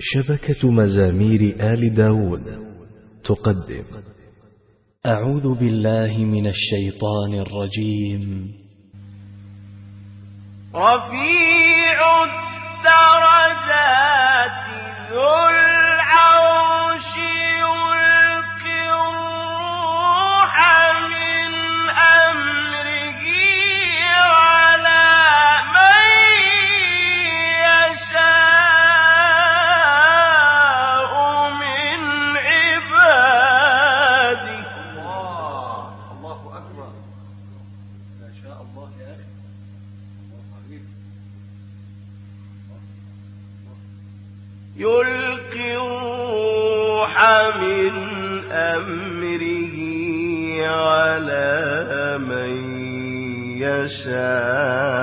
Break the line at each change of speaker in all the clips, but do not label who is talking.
شبكة مزامير آل داود تقدم.
أعوذ بالله من الشيطان الرجيم.
رفيع الدرجات يلقي الروح من أمره على من يشاء.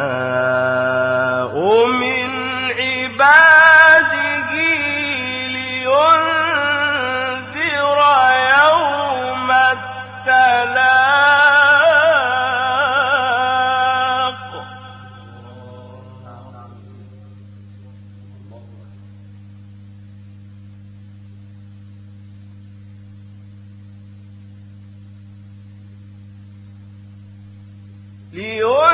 لیو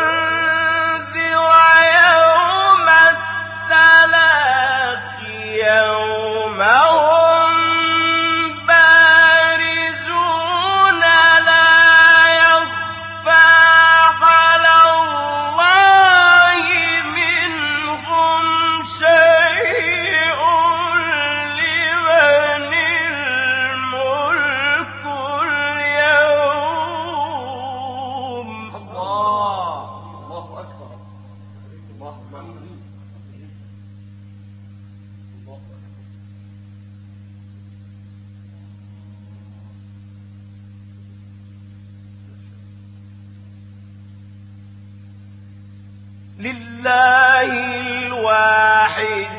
لله الواحد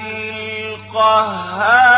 القهار.